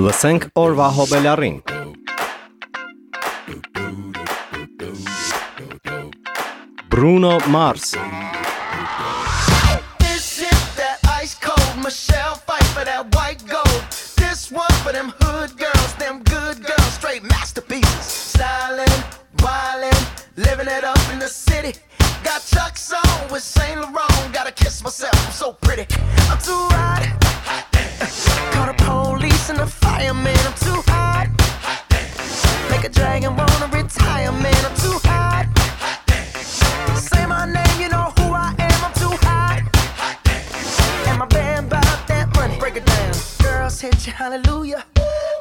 Լսենք օրվա հոբելարին։ Bruno Mars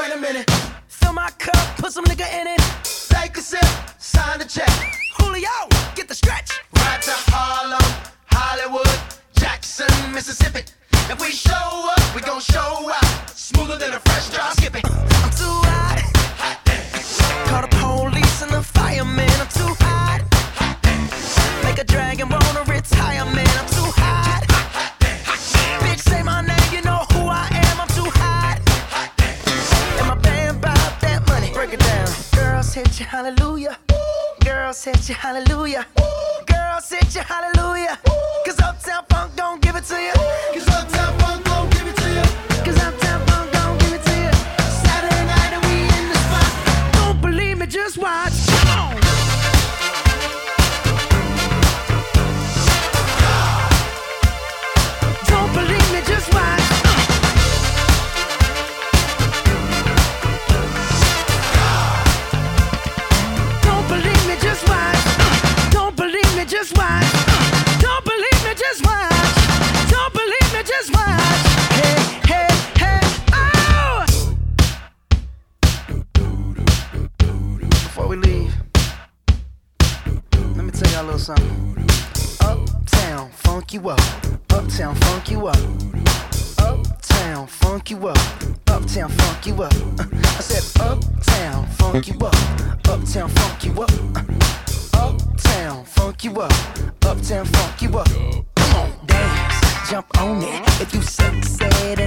wait a minute. Fill my cup, put some liquor in it. Take a sip, sign the check. Julio, get the stretch. Ride to Harlem, Hollywood, Jackson, Mississippi. uptown funk you up. Uh, I said uptown funk you up, uptown funk you up, uh, uptown funk you up, uptown funk you up. Come on, dance, jump on it. If you suck, said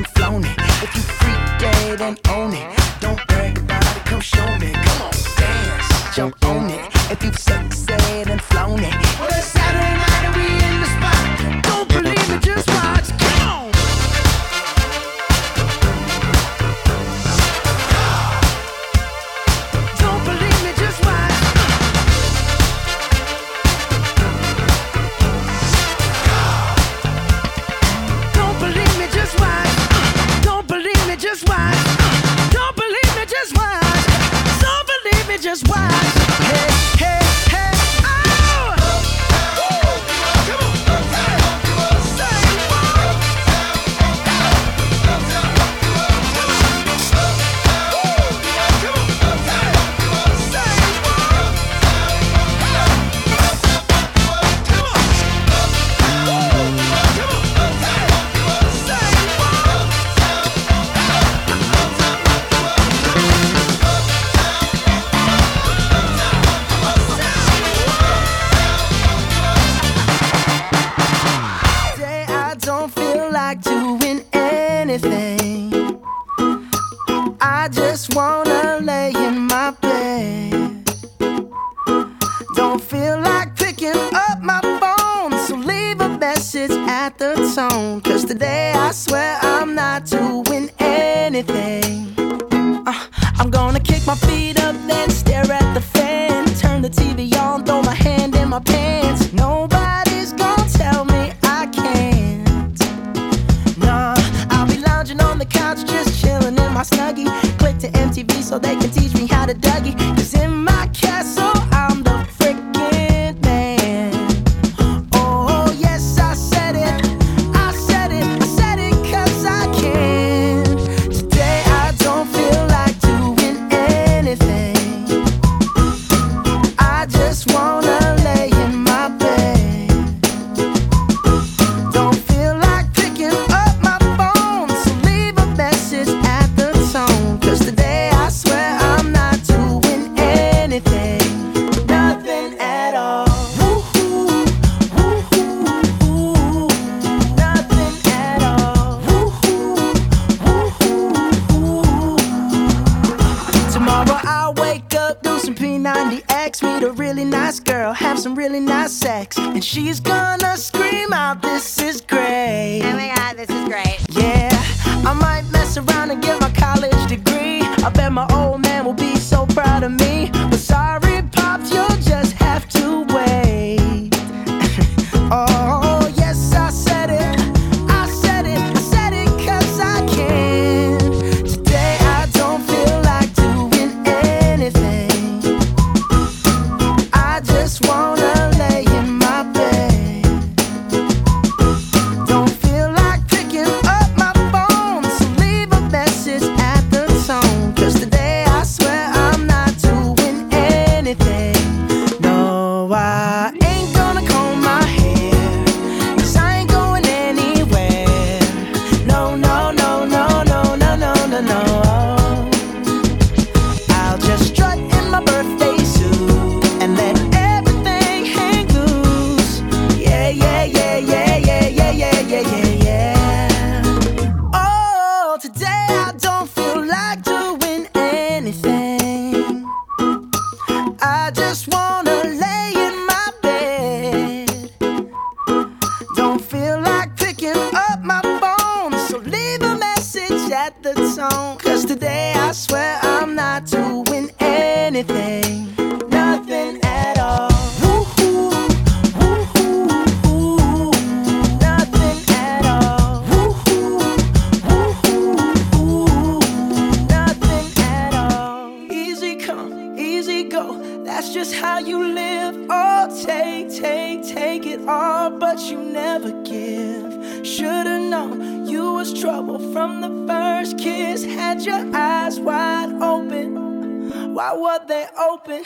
years had your eyes wide open. Why were they open?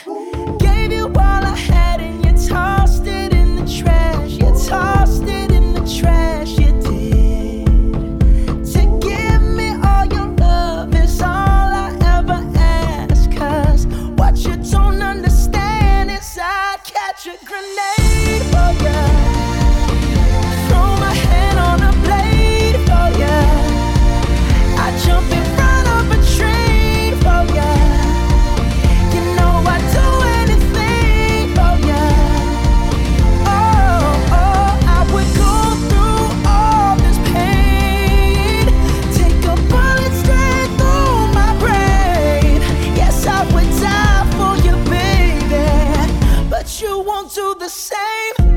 Gave you all I had. won't do the same.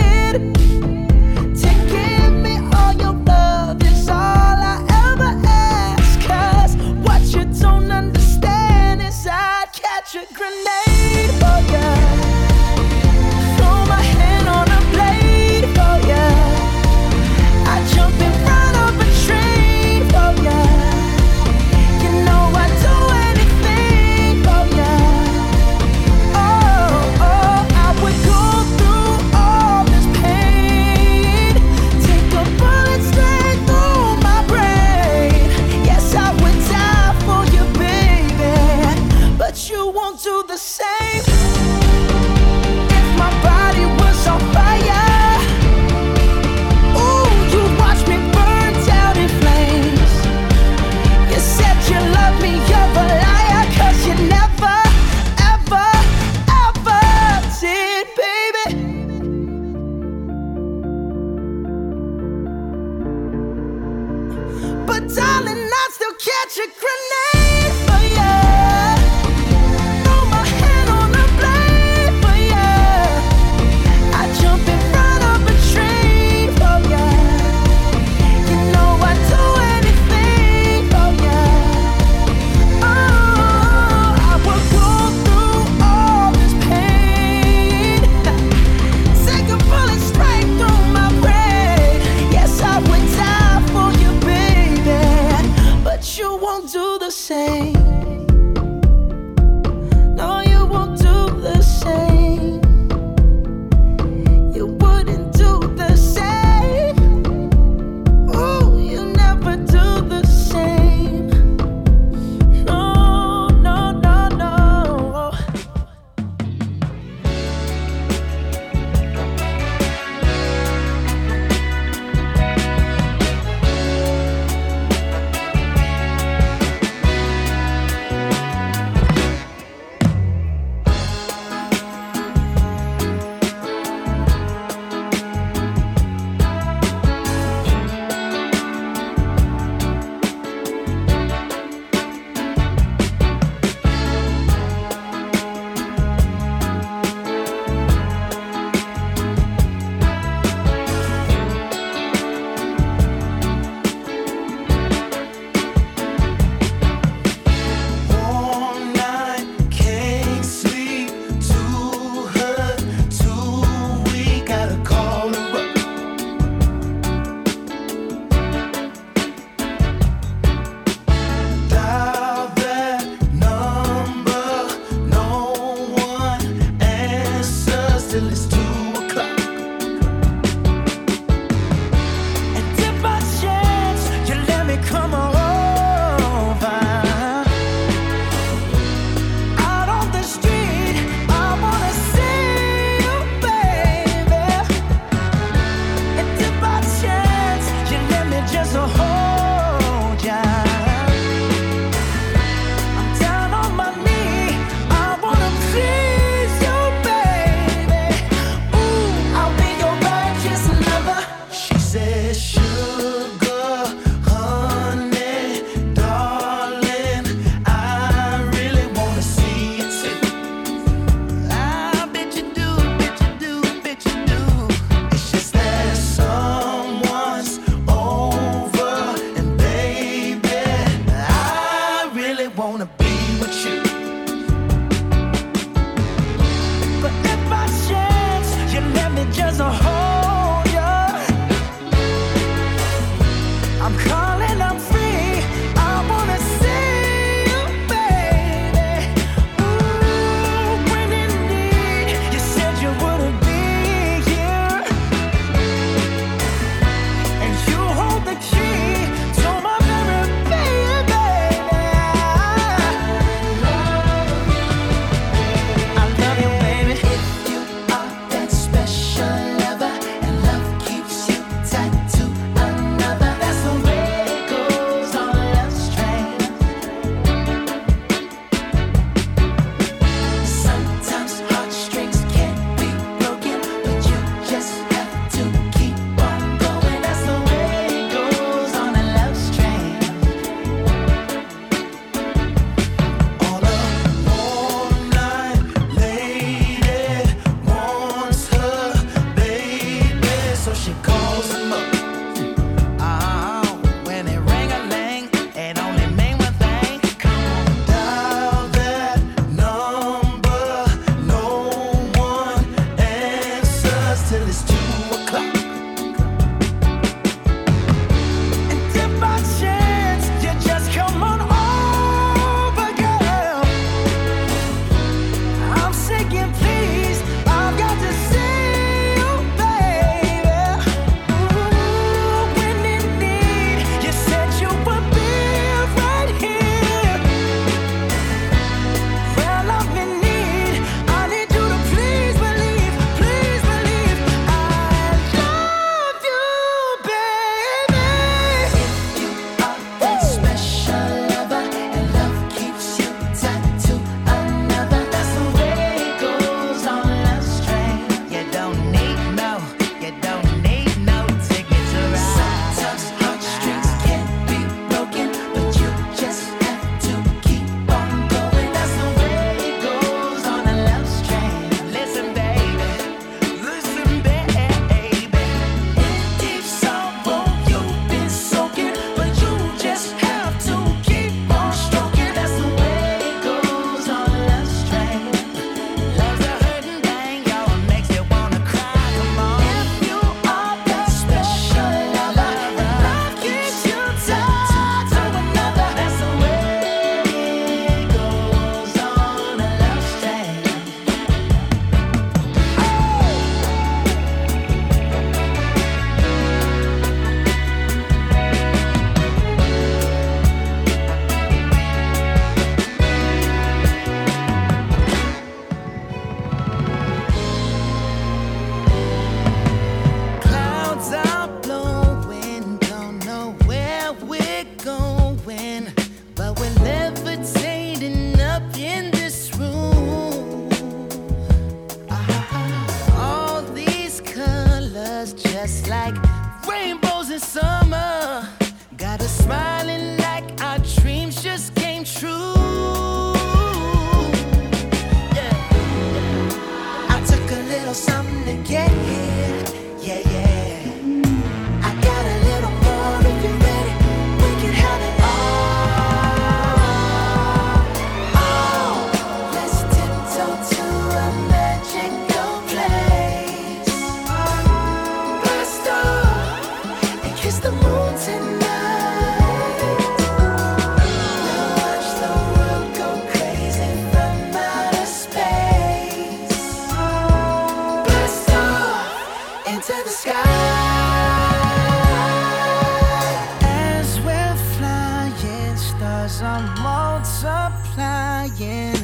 just like rainbows and sun. Are multiplying.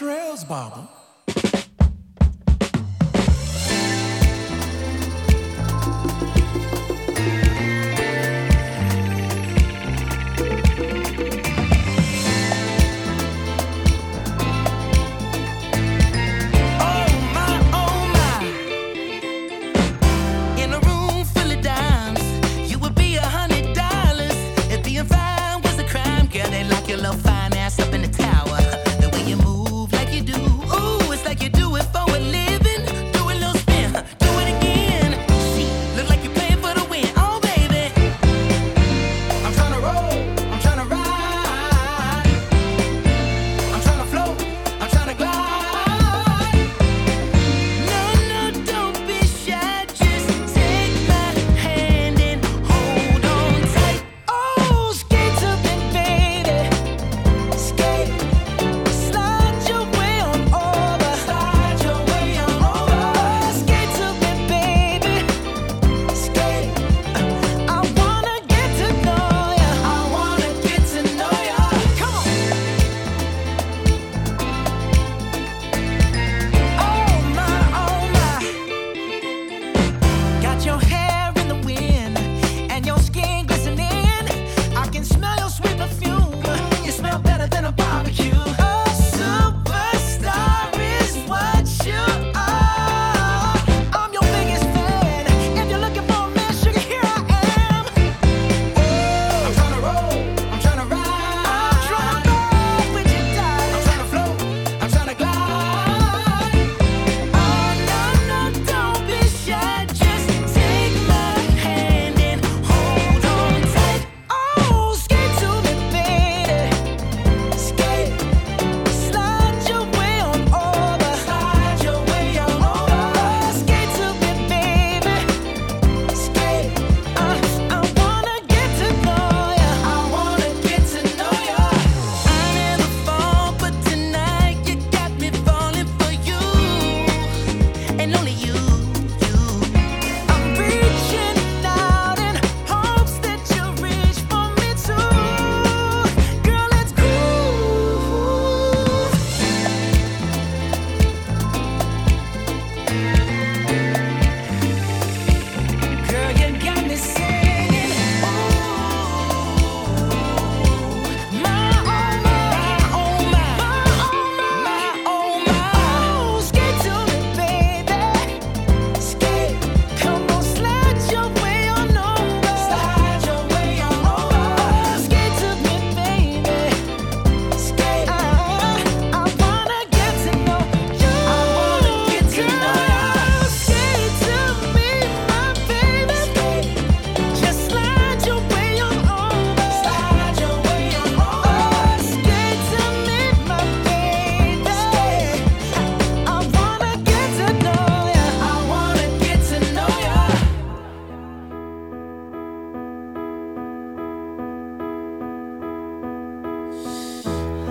Trails, Baba.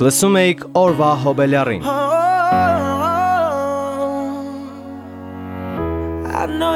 Let's make Հոբելյարին։ I know